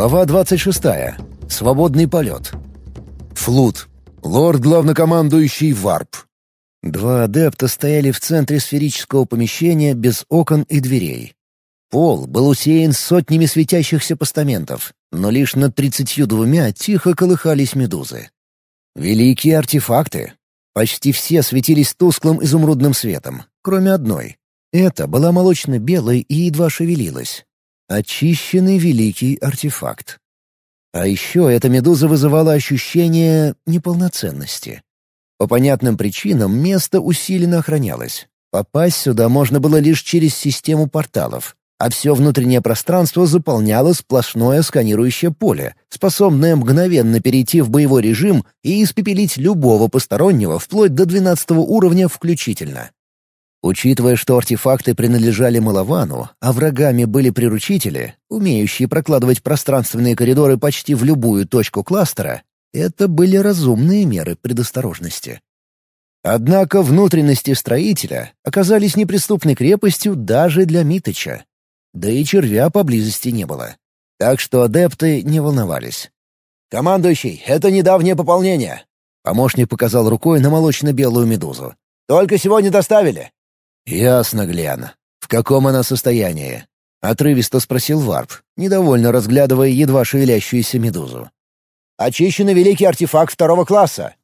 Глава 26. Свободный полет. Флут. Лорд-главнокомандующий Варп. Два адепта стояли в центре сферического помещения без окон и дверей. Пол был усеян сотнями светящихся постаментов, но лишь над тридцатью двумя тихо колыхались медузы. Великие артефакты. Почти все светились тусклым изумрудным светом, кроме одной. Это была молочно-белой и едва шевелилась. Очищенный великий артефакт. А еще эта медуза вызывала ощущение неполноценности. По понятным причинам место усиленно охранялось. Попасть сюда можно было лишь через систему порталов, а все внутреннее пространство заполняло сплошное сканирующее поле, способное мгновенно перейти в боевой режим и испепелить любого постороннего вплоть до 12 уровня включительно. Учитывая, что артефакты принадлежали Маловану, а врагами были приручители, умеющие прокладывать пространственные коридоры почти в любую точку кластера, это были разумные меры предосторожности. Однако внутренности строителя оказались неприступной крепостью даже для Митыча. Да и червя поблизости не было. Так что адепты не волновались. «Командующий, это недавнее пополнение!» Помощник показал рукой на молочно-белую медузу. «Только сегодня доставили. «Ясно, Глен. В каком она состоянии?» — отрывисто спросил Варп, недовольно разглядывая едва шевелящуюся медузу. «Очищенный великий артефакт второго класса».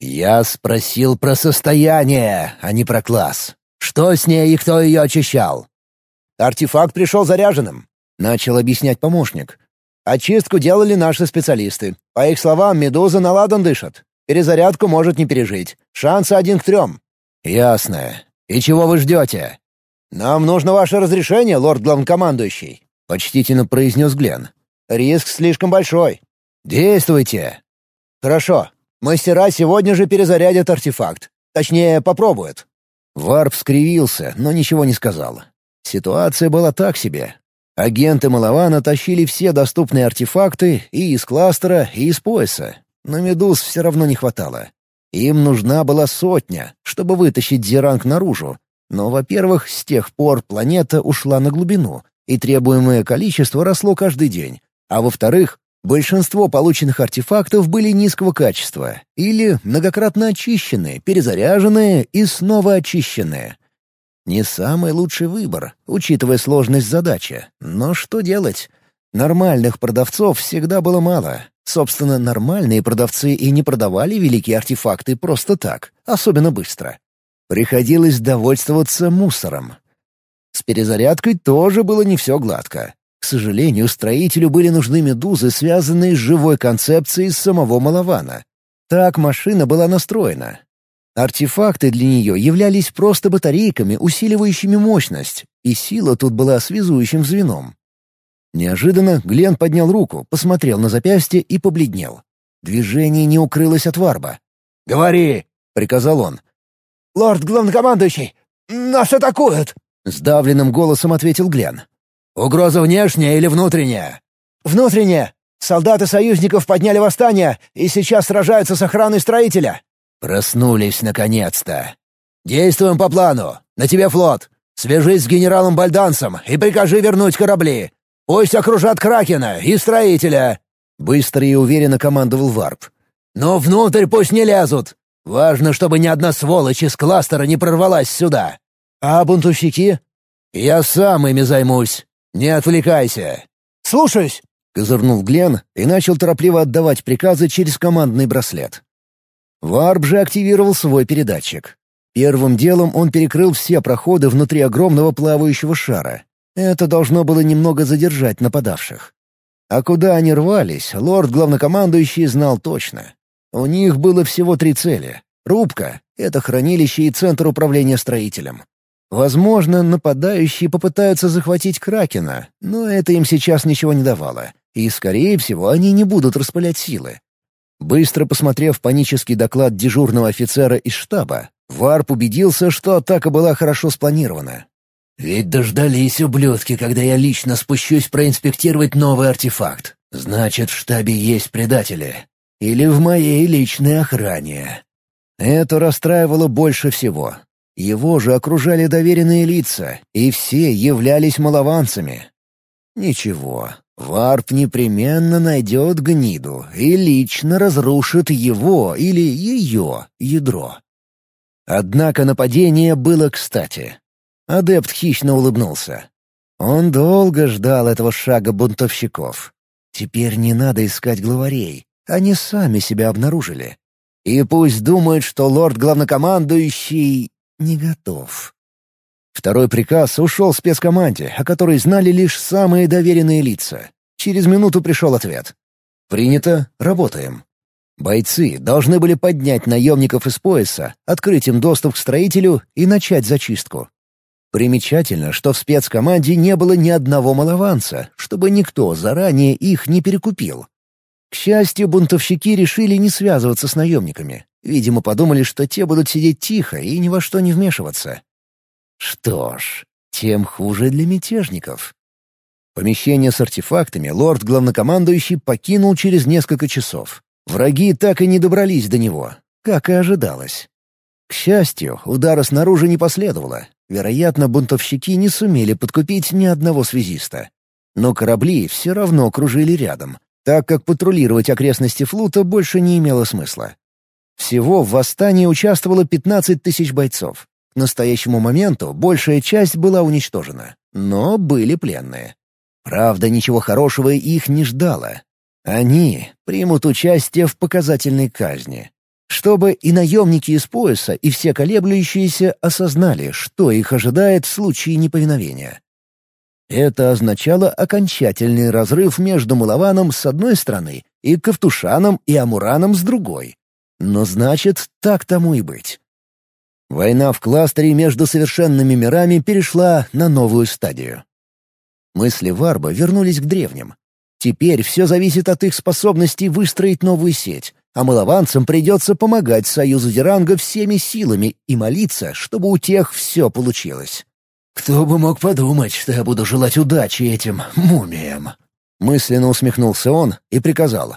«Я спросил про состояние, а не про класс. Что с ней и кто ее очищал?» «Артефакт пришел заряженным», — начал объяснять помощник. «Очистку делали наши специалисты. По их словам, медуза на ладан дышит. Перезарядку может не пережить. Шансы один к трем». «Ясно. «И чего вы ждете?» «Нам нужно ваше разрешение, лорд главнокомандующий», — почтительно произнес Глен. «Риск слишком большой». «Действуйте!» «Хорошо. Мастера сегодня же перезарядят артефакт. Точнее, попробуют». Варп скривился, но ничего не сказал. Ситуация была так себе. Агенты Малавана тащили все доступные артефакты и из кластера, и из пояса. Но медуз все равно не хватало. Им нужна была сотня, чтобы вытащить Зеранг наружу. Но, во-первых, с тех пор планета ушла на глубину, и требуемое количество росло каждый день. А во-вторых, большинство полученных артефактов были низкого качества или многократно очищенные, перезаряженные и снова очищенные. Не самый лучший выбор, учитывая сложность задачи. Но что делать? Нормальных продавцов всегда было мало, Собственно, нормальные продавцы и не продавали великие артефакты просто так, особенно быстро. Приходилось довольствоваться мусором. С перезарядкой тоже было не все гладко. К сожалению, строителю были нужны медузы, связанные с живой концепцией самого Малавана. Так машина была настроена. Артефакты для нее являлись просто батарейками, усиливающими мощность, и сила тут была связующим звеном. Неожиданно Глен поднял руку, посмотрел на запястье и побледнел. Движение не укрылось от варба. «Говори!» — приказал он. «Лорд главнокомандующий, нас атакуют!» — сдавленным голосом ответил Глен. «Угроза внешняя или внутренняя?» «Внутренняя. Солдаты союзников подняли восстание и сейчас сражаются с охраной строителя». «Проснулись наконец-то. Действуем по плану. На тебе флот. Свяжись с генералом Бальдансом и прикажи вернуть корабли. Пусть окружат Кракена и Строителя!» Быстро и уверенно командовал Варп. «Но внутрь пусть не лезут! Важно, чтобы ни одна сволочь из кластера не прорвалась сюда!» «А бунтовщики?» «Я сам ими займусь. Не отвлекайся!» «Слушаюсь!» — козырнул Глен и начал торопливо отдавать приказы через командный браслет. Варп же активировал свой передатчик. Первым делом он перекрыл все проходы внутри огромного плавающего шара это должно было немного задержать нападавших. А куда они рвались, лорд-главнокомандующий знал точно. У них было всего три цели. Рубка — это хранилище и центр управления строителем. Возможно, нападающие попытаются захватить Кракена, но это им сейчас ничего не давало, и, скорее всего, они не будут распылять силы. Быстро посмотрев панический доклад дежурного офицера из штаба, Варп убедился, что атака была хорошо спланирована. Ведь дождались ублюдки, когда я лично спущусь проинспектировать новый артефакт. Значит, в штабе есть предатели. Или в моей личной охране. Это расстраивало больше всего. Его же окружали доверенные лица, и все являлись малованцами. Ничего, Варп непременно найдет гниду и лично разрушит его или ее ядро. Однако нападение было кстати. Адепт хищно улыбнулся. Он долго ждал этого шага бунтовщиков. Теперь не надо искать главарей. Они сами себя обнаружили. И пусть думают, что лорд-главнокомандующий не готов. Второй приказ ушел спецкоманде, о которой знали лишь самые доверенные лица. Через минуту пришел ответ. «Принято, работаем». Бойцы должны были поднять наемников из пояса, открыть им доступ к строителю и начать зачистку. Примечательно, что в спецкоманде не было ни одного малованца, чтобы никто заранее их не перекупил. К счастью, бунтовщики решили не связываться с наемниками. Видимо, подумали, что те будут сидеть тихо и ни во что не вмешиваться. Что ж, тем хуже для мятежников. Помещение с артефактами лорд-главнокомандующий покинул через несколько часов. Враги так и не добрались до него, как и ожидалось. К счастью, удара снаружи не последовало, Вероятно, бунтовщики не сумели подкупить ни одного связиста. Но корабли все равно кружили рядом, так как патрулировать окрестности флота больше не имело смысла. Всего в восстании участвовало 15 тысяч бойцов. К настоящему моменту большая часть была уничтожена, но были пленные. Правда, ничего хорошего их не ждало. Они примут участие в показательной казни чтобы и наемники из пояса, и все колеблющиеся осознали, что их ожидает в случае неповиновения. Это означало окончательный разрыв между Мулаваном с одной стороны и Ковтушаном и Амураном с другой. Но значит, так тому и быть. Война в кластере между совершенными мирами перешла на новую стадию. Мысли Варба вернулись к древним. Теперь все зависит от их способности выстроить новую сеть, а малованцам придется помогать Союзу Деранга всеми силами и молиться, чтобы у тех все получилось. «Кто бы мог подумать, что я буду желать удачи этим мумиям?» Мысленно усмехнулся он и приказал.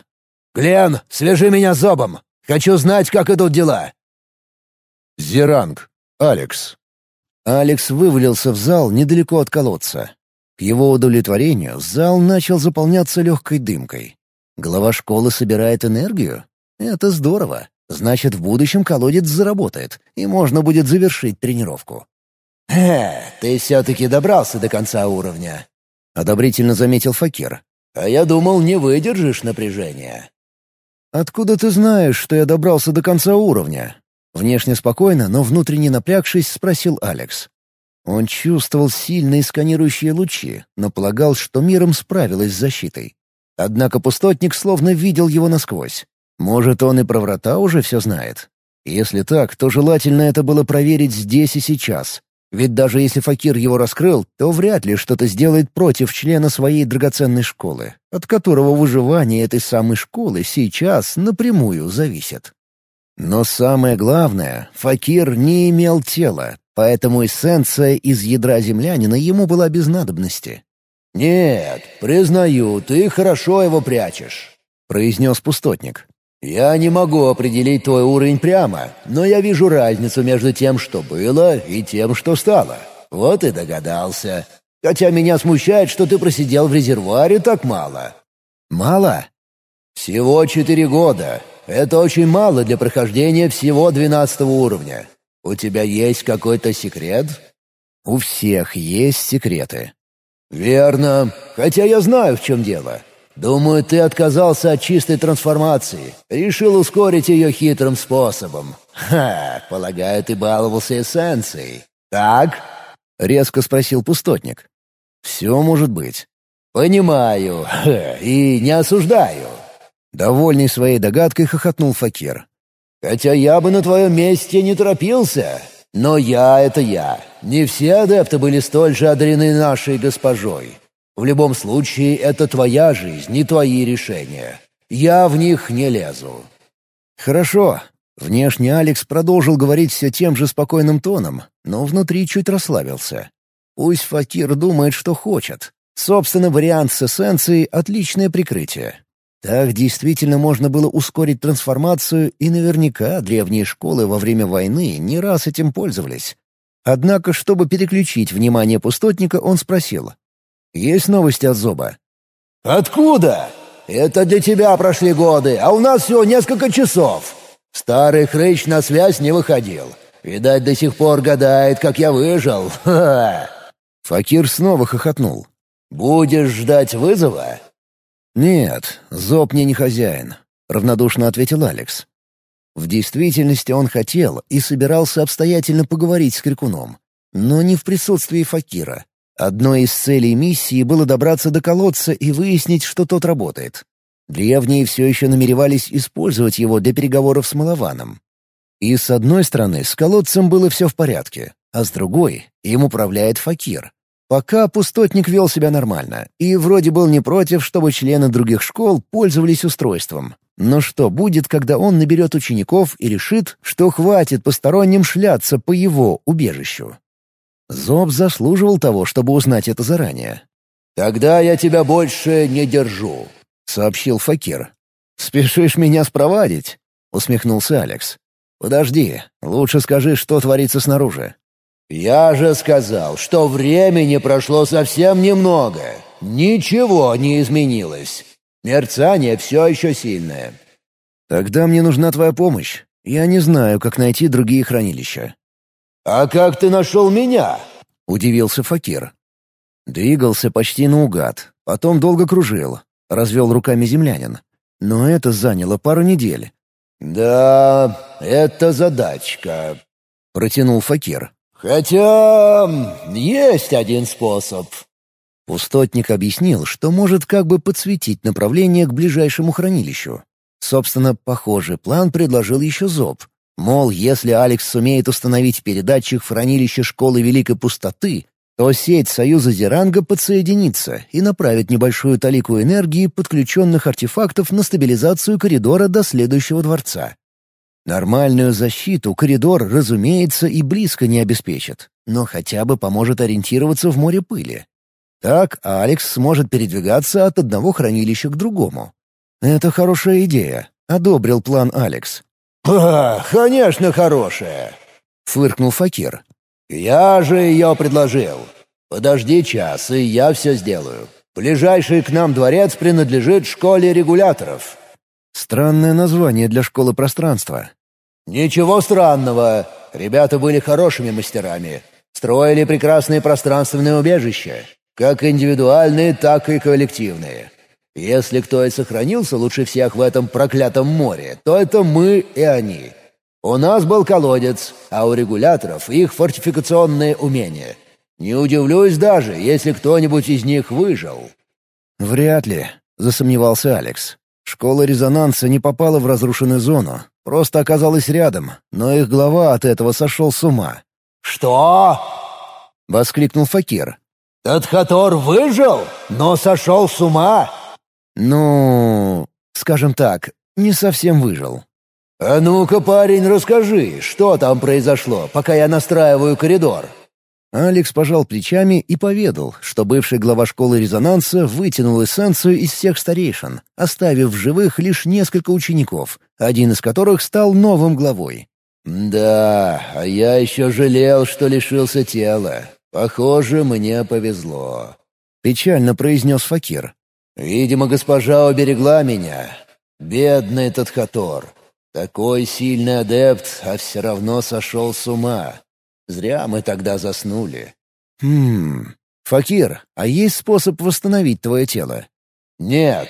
«Глен, свяжи меня зобом! Хочу знать, как идут дела!» «Зеранг. Алекс». Алекс вывалился в зал недалеко от колодца. К его удовлетворению зал начал заполняться легкой дымкой. Глава школы собирает энергию? Это здорово. Значит, в будущем колодец заработает, и можно будет завершить тренировку. «Э, ты все-таки добрался до конца уровня», — одобрительно заметил Факир. «А я думал, не выдержишь напряжения». «Откуда ты знаешь, что я добрался до конца уровня?» Внешне спокойно, но внутренне напрягшись, спросил Алекс. Он чувствовал сильные сканирующие лучи, но полагал, что миром справилась с защитой. Однако пустотник словно видел его насквозь. Может, он и про врата уже все знает? Если так, то желательно это было проверить здесь и сейчас. Ведь даже если Факир его раскрыл, то вряд ли что-то сделает против члена своей драгоценной школы, от которого выживание этой самой школы сейчас напрямую зависит. Но самое главное, Факир не имел тела, поэтому эссенция из ядра землянина ему была без надобности. «Нет, признаю, ты хорошо его прячешь», — произнес пустотник. «Я не могу определить твой уровень прямо, но я вижу разницу между тем, что было, и тем, что стало. Вот и догадался. Хотя меня смущает, что ты просидел в резервуаре так мало». «Мало?» «Всего четыре года. Это очень мало для прохождения всего двенадцатого уровня. У тебя есть какой-то секрет?» «У всех есть секреты». «Верно. Хотя я знаю, в чем дело. Думаю, ты отказался от чистой трансформации. Решил ускорить ее хитрым способом. Ха, полагаю, ты баловался эссенцией. Так?» — резко спросил пустотник. «Все может быть». «Понимаю. Ха, и не осуждаю». Довольный своей догадкой хохотнул Факир. «Хотя я бы на твоем месте не торопился. Но я — это я. Не все адепты были столь же одарены нашей госпожой. В любом случае, это твоя жизнь, не твои решения. Я в них не лезу». «Хорошо». Внешне Алекс продолжил говорить все тем же спокойным тоном, но внутри чуть расслабился. Пусть Факир думает, что хочет. Собственно, вариант с эссенцией — отличное прикрытие. Так действительно можно было ускорить трансформацию, и наверняка древние школы во время войны не раз этим пользовались. Однако, чтобы переключить внимание пустотника, он спросил, есть новости от Зоба?» «Откуда?» «Это для тебя прошли годы, а у нас всего несколько часов. Старый хрыч на связь не выходил. Видать, до сих пор гадает, как я выжил. Ха-ха!» Факир снова хохотнул. «Будешь ждать вызова?» «Нет, Зоб мне не хозяин», — равнодушно ответил Алекс. В действительности он хотел и собирался обстоятельно поговорить с Крикуном, но не в присутствии Факира. Одной из целей миссии было добраться до колодца и выяснить, что тот работает. Древние все еще намеревались использовать его для переговоров с Малованом. И с одной стороны, с колодцем было все в порядке, а с другой — им управляет Факир. Пока пустотник вел себя нормально и вроде был не против, чтобы члены других школ пользовались устройством. Но что будет, когда он наберет учеников и решит, что хватит посторонним шляться по его убежищу? Зоб заслуживал того, чтобы узнать это заранее. «Тогда я тебя больше не держу», — сообщил Факир. «Спешишь меня спровадить?» — усмехнулся Алекс. «Подожди, лучше скажи, что творится снаружи». «Я же сказал, что времени прошло совсем немного. Ничего не изменилось. Мерцание все еще сильное». «Тогда мне нужна твоя помощь. Я не знаю, как найти другие хранилища. «А как ты нашел меня?» — удивился Факир. Двигался почти наугад, потом долго кружил, развел руками землянин. Но это заняло пару недель. «Да, это задачка», — протянул Факир. «Хотя есть один способ». Пустотник объяснил, что может как бы подсветить направление к ближайшему хранилищу. Собственно, похожий план предложил еще Зоб, Мол, если Алекс сумеет установить передатчик в хранилище Школы Великой Пустоты, то сеть Союза Зеранга подсоединится и направит небольшую талику энергии подключенных артефактов на стабилизацию коридора до следующего дворца. Нормальную защиту коридор, разумеется, и близко не обеспечит, но хотя бы поможет ориентироваться в море пыли. Так Алекс сможет передвигаться от одного хранилища к другому. Это хорошая идея, одобрил план Алекс. «А, конечно, хорошая!» — фыркнул Факир. «Я же ее предложил. Подожди час, и я все сделаю. Ближайший к нам дворец принадлежит школе регуляторов». Странное название для школы пространства. «Ничего странного. Ребята были хорошими мастерами. Строили прекрасные пространственные убежища. Как индивидуальные, так и коллективные. Если кто и сохранился лучше всех в этом проклятом море, то это мы и они. У нас был колодец, а у регуляторов их фортификационные умения. Не удивлюсь даже, если кто-нибудь из них выжил». «Вряд ли», — засомневался Алекс. «Школа резонанса не попала в разрушенную зону, просто оказалась рядом, но их глава от этого сошел с ума». «Что?» — воскликнул Факир. «Тадхатор выжил, но сошел с ума?» Ну, скажем так, не совсем выжил. «А ну-ка, парень, расскажи, что там произошло, пока я настраиваю коридор?» Алекс пожал плечами и поведал, что бывший глава школы резонанса вытянул эссенцию из всех старейшин, оставив в живых лишь несколько учеников, один из которых стал новым главой. «Да, а я еще жалел, что лишился тела. Похоже, мне повезло», — печально произнес Факир. Видимо, госпожа уберегла меня. Бедный Тадхатор. Такой сильный адепт, а все равно сошел с ума. Зря мы тогда заснули. Хм... Факир, а есть способ восстановить твое тело? Нет.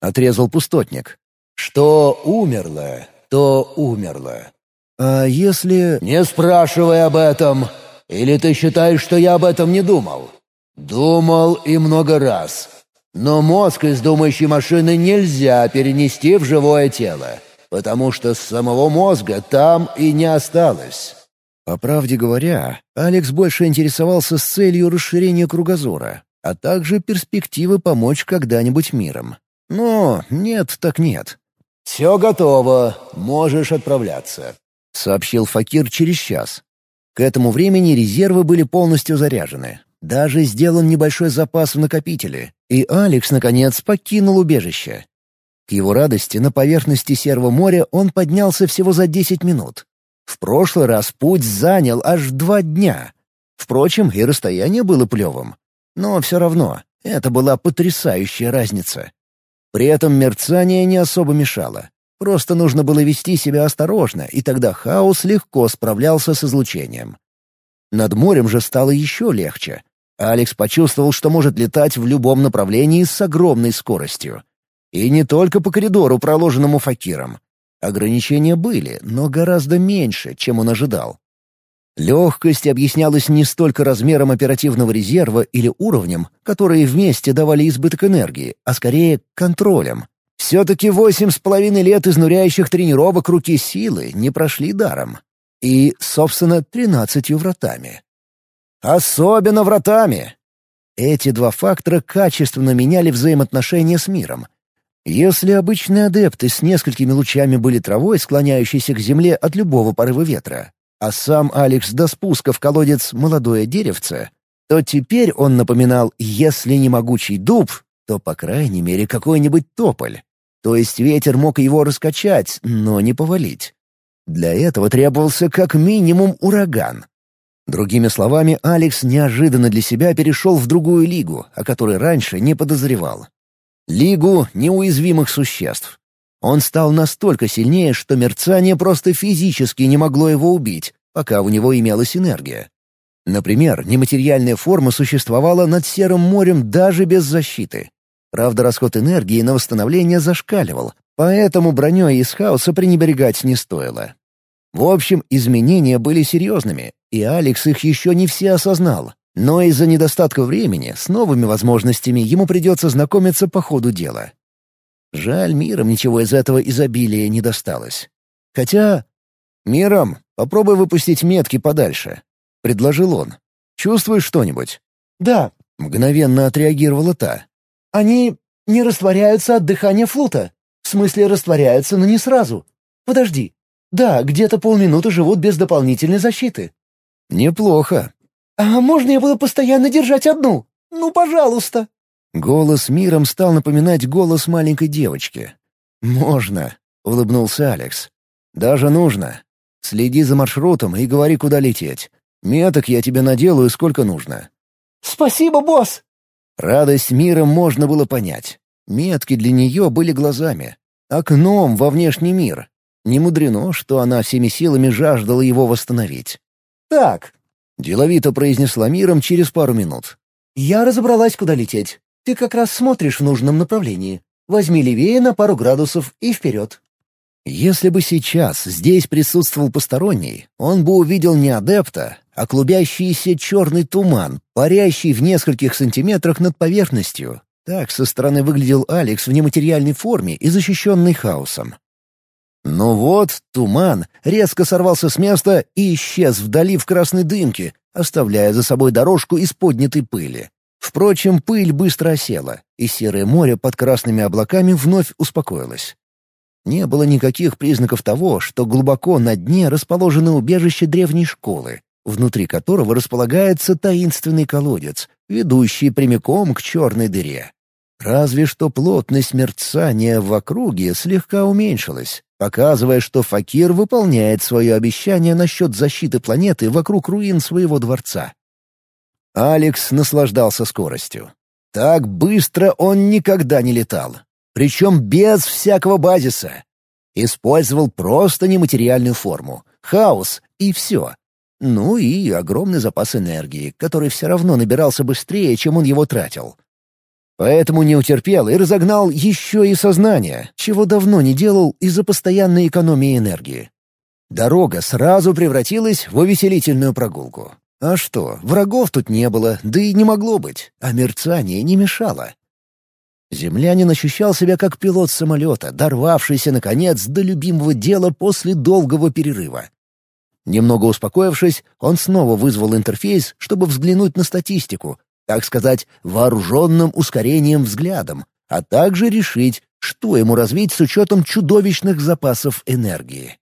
Отрезал пустотник. Что умерло, то умерло. А если... Не спрашивай об этом. Или ты считаешь, что я об этом не думал? Думал и много раз. Но мозг из думающей машины нельзя перенести в живое тело, потому что самого мозга там и не осталось. По правде говоря, Алекс больше интересовался с целью расширения кругозора, а также перспективы помочь когда-нибудь миром. Но нет так нет. «Все готово, можешь отправляться», — сообщил Факир через час. К этому времени резервы были полностью заряжены. Даже сделан небольшой запас в накопителе, и Алекс, наконец, покинул убежище. К его радости на поверхности Серого моря он поднялся всего за 10 минут. В прошлый раз путь занял аж два дня. Впрочем, и расстояние было плевым. Но все равно, Это была потрясающая разница. При этом мерцание не особо мешало. Просто нужно было вести себя осторожно, и тогда хаос легко справлялся с излучением. Над морем же стало еще легче. Алекс почувствовал, что может летать в любом направлении с огромной скоростью. И не только по коридору, проложенному факиром. Ограничения были, но гораздо меньше, чем он ожидал. Легкость объяснялась не столько размером оперативного резерва или уровнем, которые вместе давали избыток энергии, а скорее контролем. Все-таки восемь с половиной лет изнуряющих тренировок руки силы не прошли даром. И, собственно, тринадцатью вратами. Особенно вратами! Эти два фактора качественно меняли взаимоотношения с миром. Если обычные адепты с несколькими лучами были травой, склоняющейся к земле от любого порыва ветра, а сам Алекс до спуска в колодец молодое деревце, то теперь он напоминал, если не могучий дуб, то, по крайней мере, какой-нибудь тополь. То есть ветер мог его раскачать, но не повалить. Для этого требовался как минимум ураган. Другими словами, Алекс неожиданно для себя перешел в другую лигу, о которой раньше не подозревал. Лигу неуязвимых существ. Он стал настолько сильнее, что мерцание просто физически не могло его убить, пока у него имелась энергия. Например, нематериальная форма существовала над Серым морем даже без защиты. Правда, расход энергии на восстановление зашкаливал, поэтому броней из хаоса пренебрегать не стоило. В общем, изменения были серьезными, и Алекс их еще не все осознал. Но из-за недостатка времени с новыми возможностями ему придется знакомиться по ходу дела. Жаль, миром ничего из этого изобилия не досталось. Хотя... «Миром, попробуй выпустить метки подальше», — предложил он. «Чувствуешь что-нибудь?» «Да», — мгновенно отреагировала та. «Они не растворяются от дыхания флута. В смысле растворяются, но не сразу. Подожди. Да, где-то полминуты живут без дополнительной защиты». «Неплохо». «А можно я буду постоянно держать одну? Ну, пожалуйста». Голос миром стал напоминать голос маленькой девочки. «Можно», — улыбнулся Алекс. «Даже нужно. Следи за маршрутом и говори, куда лететь. Меток я тебе наделаю сколько нужно». «Спасибо, босс!» Радость мира можно было понять. Метки для нее были глазами. Окном во внешний мир. Не мудрено, что она всеми силами жаждала его восстановить. «Так», — деловито произнесла миром через пару минут. «Я разобралась, куда лететь. Ты как раз смотришь в нужном направлении. Возьми левее на пару градусов и вперед». Если бы сейчас здесь присутствовал посторонний, он бы увидел не адепта, а клубящийся черный туман, парящий в нескольких сантиметрах над поверхностью. Так со стороны выглядел Алекс в нематериальной форме и защищенный хаосом. Но вот туман резко сорвался с места и исчез вдали в красной дымке, оставляя за собой дорожку из поднятой пыли. Впрочем, пыль быстро осела, и серое море под красными облаками вновь успокоилось. Не было никаких признаков того, что глубоко на дне расположено убежище древней школы, внутри которого располагается таинственный колодец, ведущий прямиком к черной дыре. Разве что плотность мерцания в округе слегка уменьшилась, показывая, что Факир выполняет свое обещание насчет защиты планеты вокруг руин своего дворца. Алекс наслаждался скоростью. Так быстро он никогда не летал. Причем без всякого базиса. Использовал просто нематериальную форму, хаос и все. Ну и огромный запас энергии, который все равно набирался быстрее, чем он его тратил. Поэтому не утерпел и разогнал еще и сознание, чего давно не делал из-за постоянной экономии энергии. Дорога сразу превратилась в увеселительную прогулку. А что, врагов тут не было, да и не могло быть, а мерцание не мешало. Землянин ощущал себя как пилот самолета, дорвавшийся, наконец, до любимого дела после долгого перерыва. Немного успокоившись, он снова вызвал интерфейс, чтобы взглянуть на статистику, так сказать, вооруженным ускорением взглядом, а также решить, что ему развить с учетом чудовищных запасов энергии.